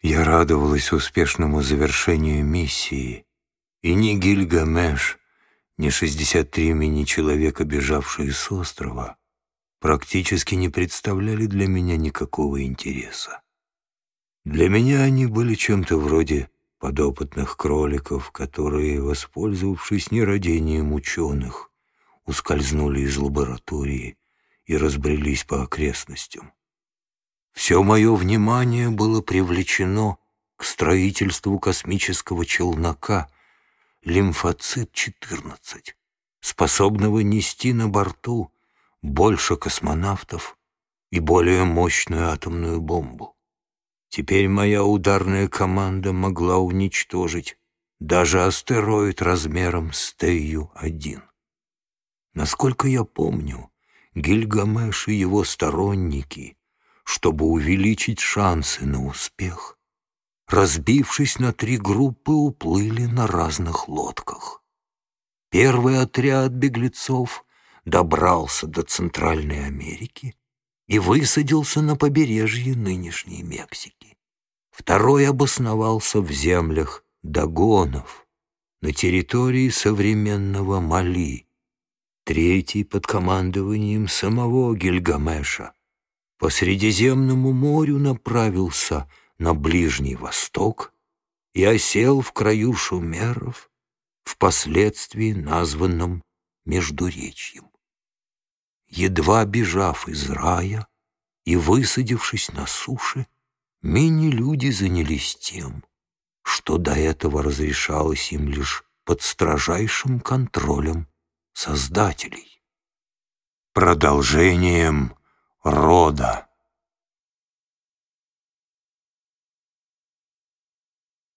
Я радовалась успешному завершению миссии, и ни Гильгамеш, ни 63 мини человека, бежавшие с острова, практически не представляли для меня никакого интереса. Для меня они были чем-то вроде подопытных кроликов, которые, воспользовавшись нерадением ученых, ускользнули из лаборатории и разбрелись по окрестностям. Все мое внимание было привлечено к строительству космического челнока «Лимфоцит-14», способного нести на борту больше космонавтов и более мощную атомную бомбу. Теперь моя ударная команда могла уничтожить даже астероид размером с Тею-1. Насколько я помню, Гильгамеш и его сторонники, чтобы увеличить шансы на успех, разбившись на три группы, уплыли на разных лодках. Первый отряд беглецов добрался до Центральной Америки и высадился на побережье нынешней Мексики. Второй обосновался в землях Дагонов, на территории современного Мали. Третий под командованием самого Гильгамеша по Средиземному морю направился на Ближний Восток и осел в краю шумеров, впоследствии названном Междуречьем едва бежав из рая и высадившись на суше, мини-люди занялись тем, что до этого разрешалось им лишь под строжайшим контролем создателей. Продолжением рода.